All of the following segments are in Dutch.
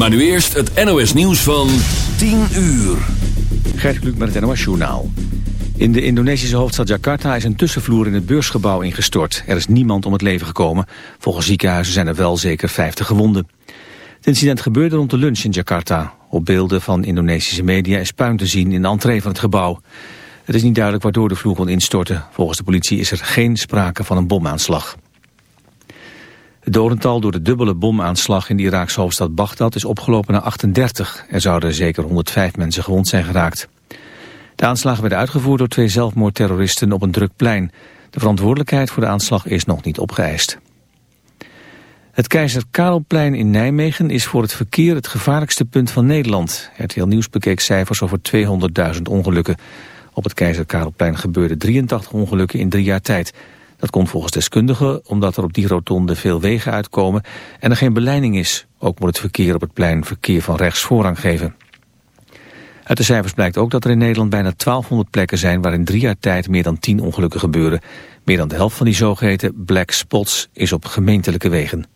Maar nu eerst het NOS nieuws van 10 uur. Gert Kluk met het NOS Journaal. In de Indonesische hoofdstad Jakarta is een tussenvloer in het beursgebouw ingestort. Er is niemand om het leven gekomen. Volgens ziekenhuizen zijn er wel zeker 50 gewonden. Het incident gebeurde rond de lunch in Jakarta. Op beelden van Indonesische media is puin te zien in de entree van het gebouw. Het is niet duidelijk waardoor de vloer kon instorten. Volgens de politie is er geen sprake van een bomaanslag. Het dodental door de dubbele bomaanslag in de Iraakse hoofdstad Bagdad is opgelopen naar 38. Er zouden zeker 105 mensen gewond zijn geraakt. De aanslagen werden uitgevoerd door twee zelfmoordterroristen op een druk plein. De verantwoordelijkheid voor de aanslag is nog niet opgeëist. Het Keizer Karelplein in Nijmegen is voor het verkeer het gevaarlijkste punt van Nederland. RTL Nieuws bekeek cijfers over 200.000 ongelukken. Op het Keizer Karelplein gebeurden 83 ongelukken in drie jaar tijd. Dat komt volgens deskundigen omdat er op die rotonde veel wegen uitkomen en er geen beleiding is. Ook moet het verkeer op het plein verkeer van rechts voorrang geven. Uit de cijfers blijkt ook dat er in Nederland bijna 1200 plekken zijn waar in drie jaar tijd meer dan 10 ongelukken gebeuren. Meer dan de helft van die zogeheten black spots is op gemeentelijke wegen.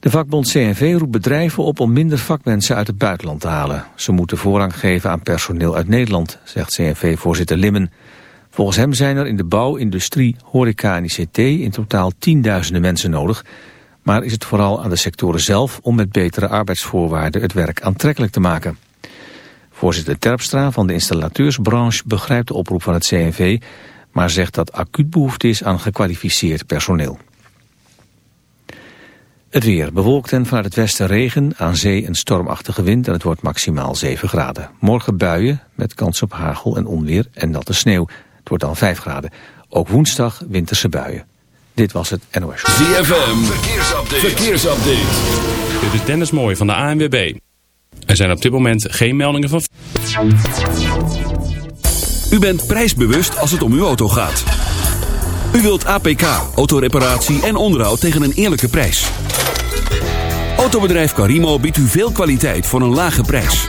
De vakbond CNV roept bedrijven op om minder vakmensen uit het buitenland te halen. Ze moeten voorrang geven aan personeel uit Nederland, zegt CNV-voorzitter Limmen. Volgens hem zijn er in de bouw, industrie, horeca en ICT in totaal tienduizenden mensen nodig. Maar is het vooral aan de sectoren zelf om met betere arbeidsvoorwaarden het werk aantrekkelijk te maken. Voorzitter Terpstra van de installateursbranche begrijpt de oproep van het CNV, maar zegt dat acuut behoefte is aan gekwalificeerd personeel. Het weer bewolkt en vanuit het westen regen, aan zee een stormachtige wind en het wordt maximaal 7 graden. Morgen buien met kans op hagel en onweer en natte sneeuw. Het wordt dan 5 graden. Ook woensdag winterse buien. Dit was het NOS. ZFM, verkeersupdate. verkeersupdate. Dit is Dennis Mooij van de ANWB. Er zijn op dit moment geen meldingen van... U bent prijsbewust als het om uw auto gaat. U wilt APK, autoreparatie en onderhoud tegen een eerlijke prijs. Autobedrijf Carimo biedt u veel kwaliteit voor een lage prijs.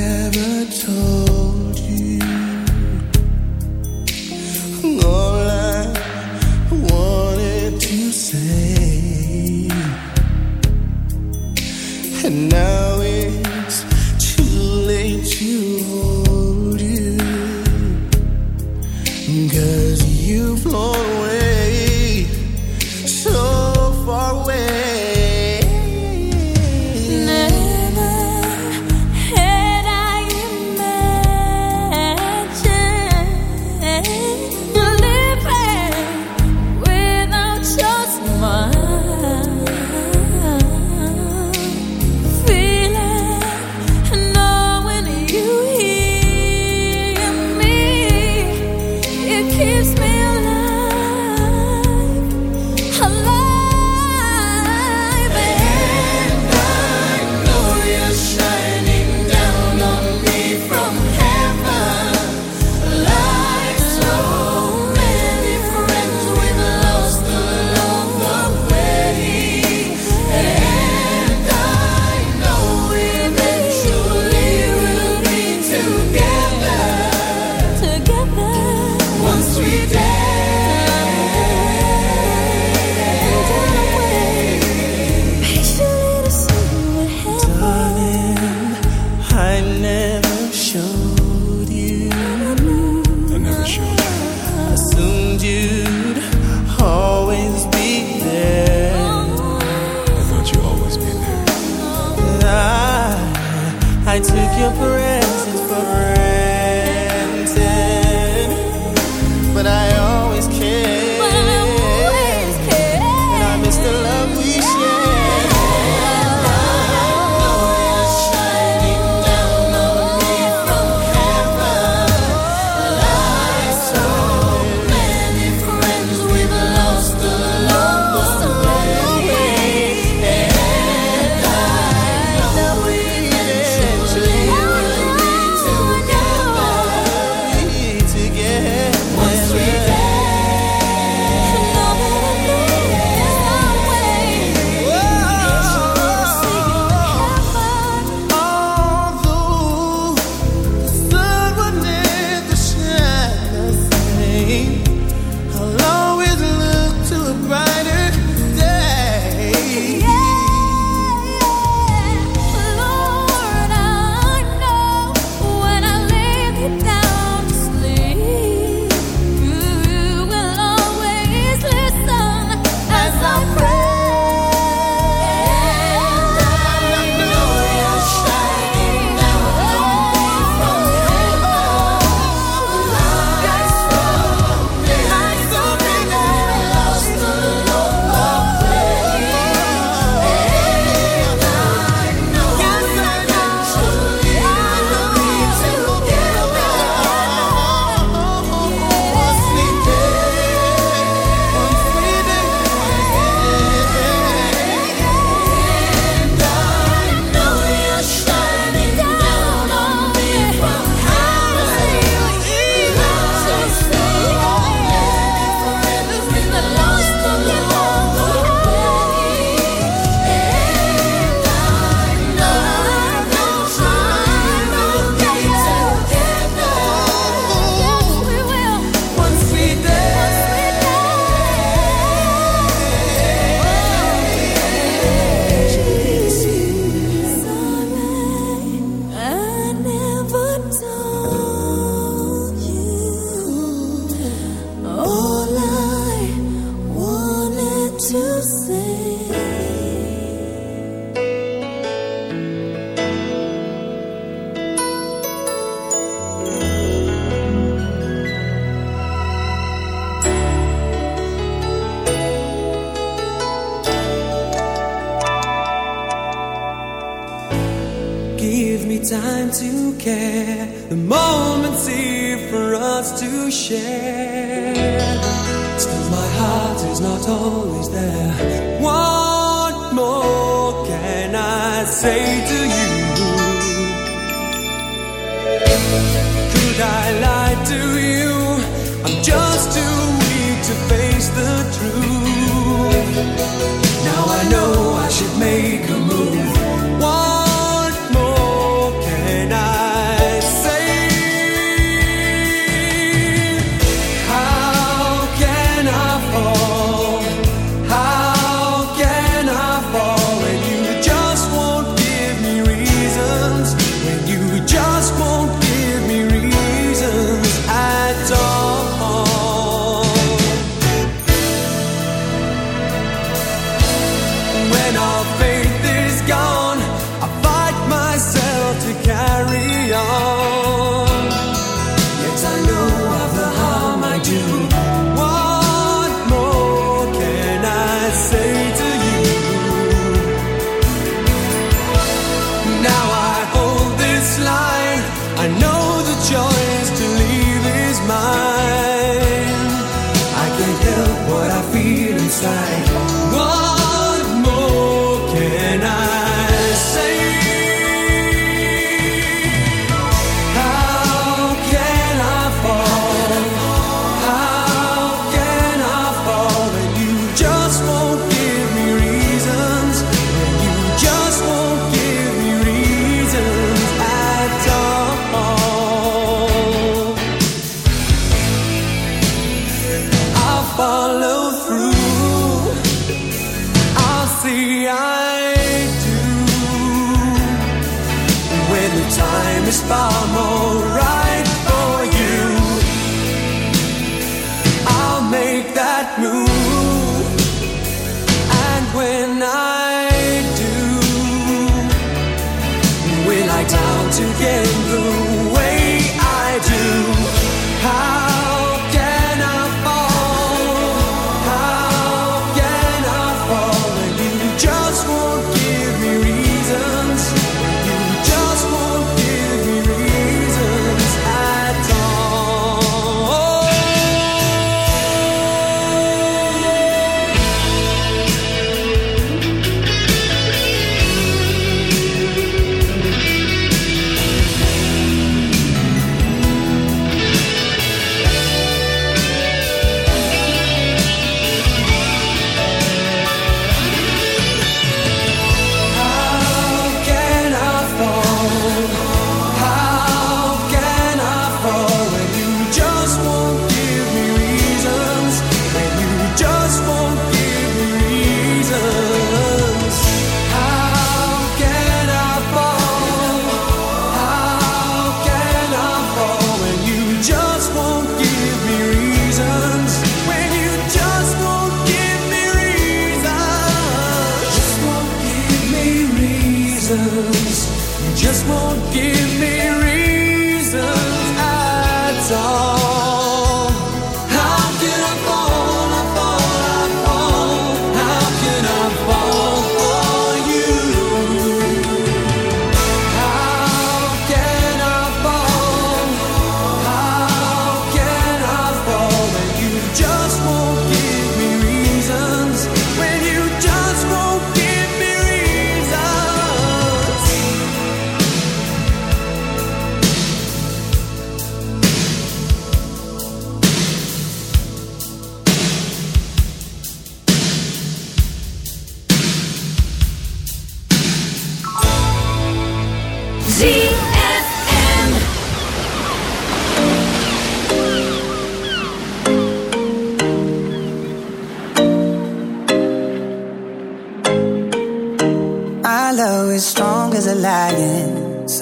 Never told you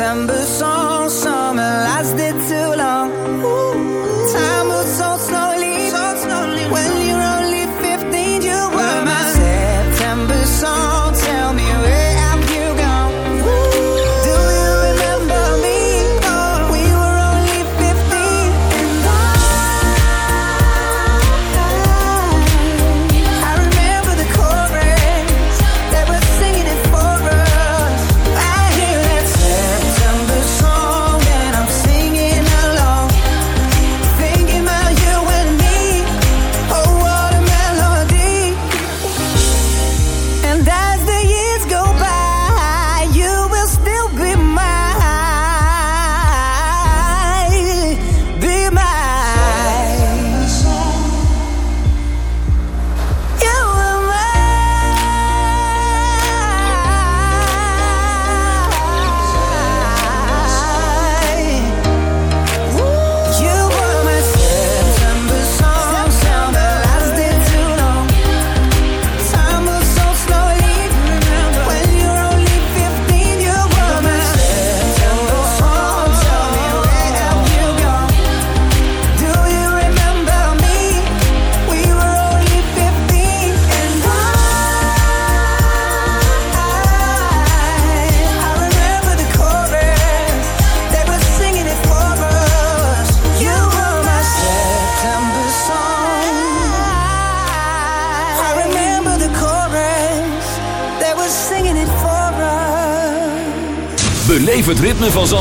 December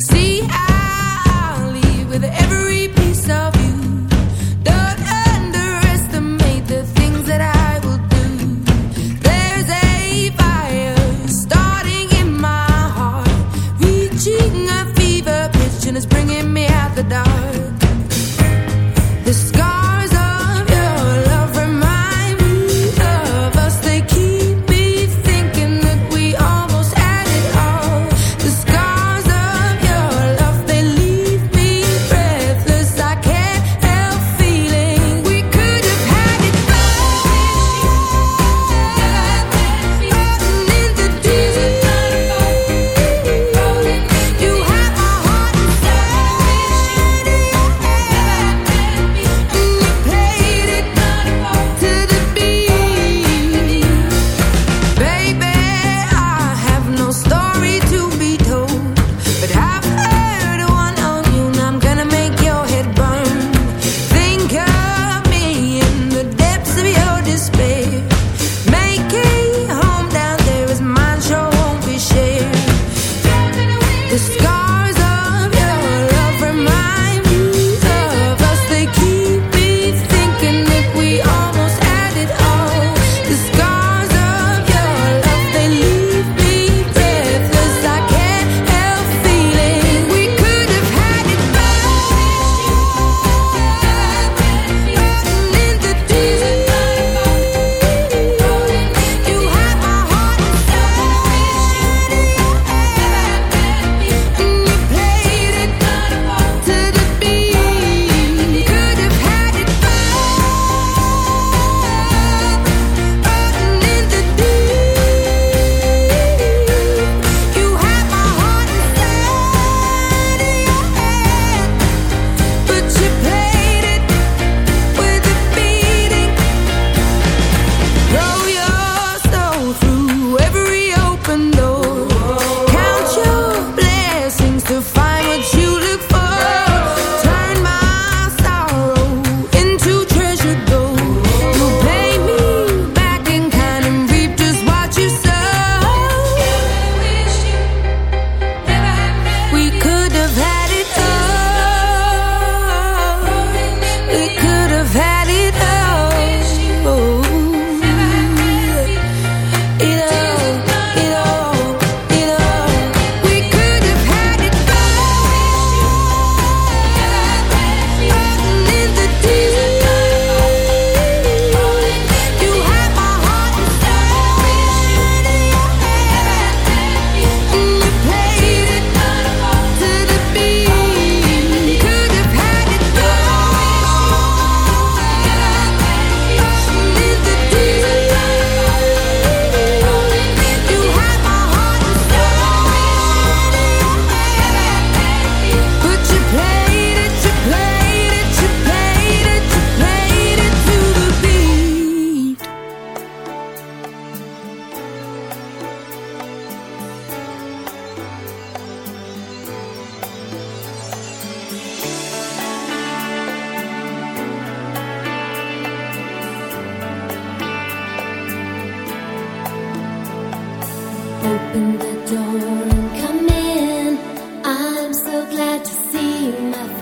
Sim.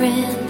friend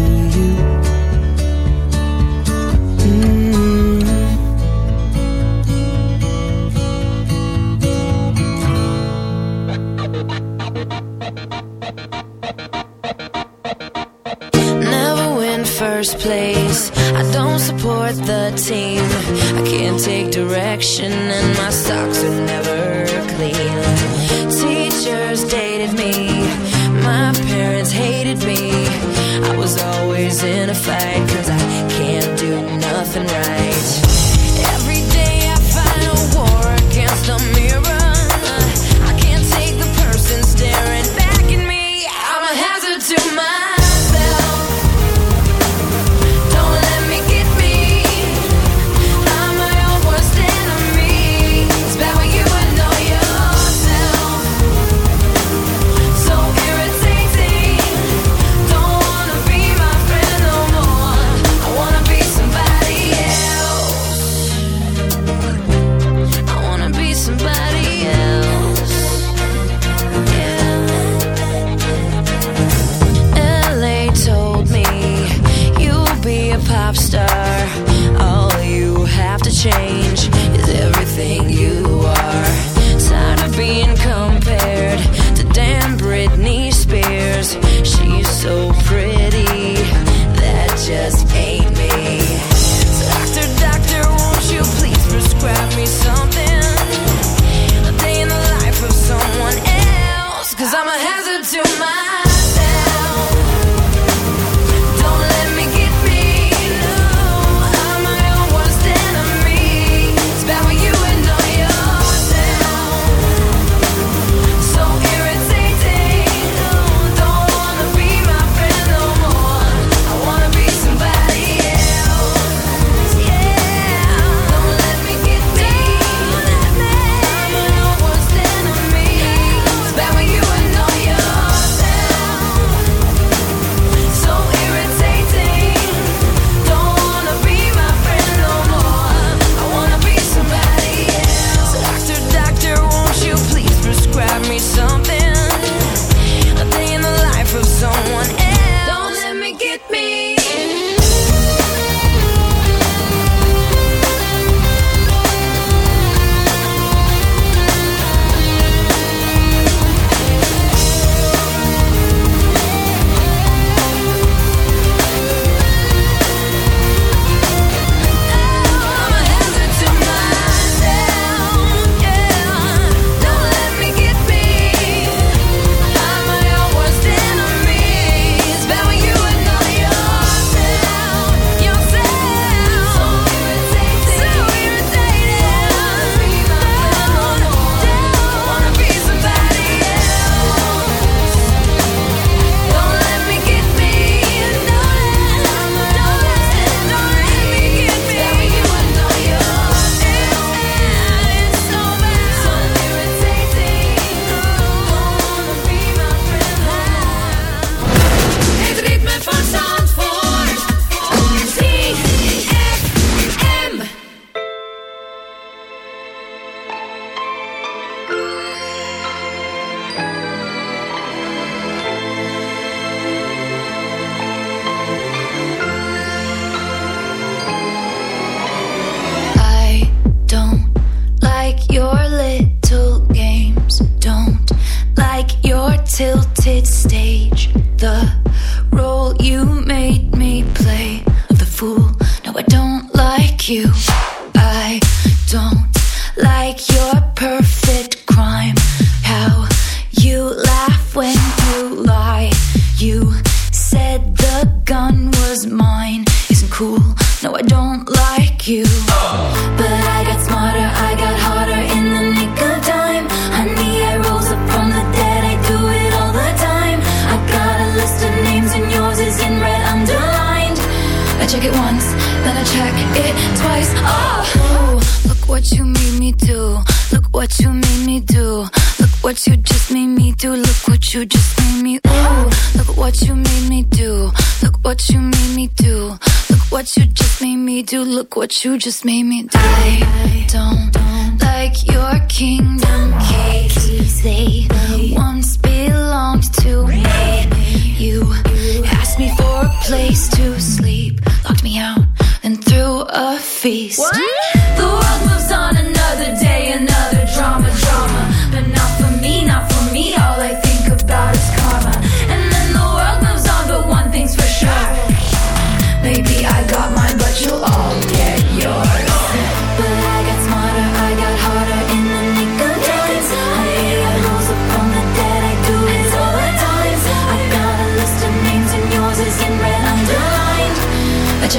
first place. I don't support the team. I can't take direction, and my socks are never clean. Teachers dated me. My parents hated me. I was always in a fight, cause I can't do nothing right. Every day I fight a war against a you just made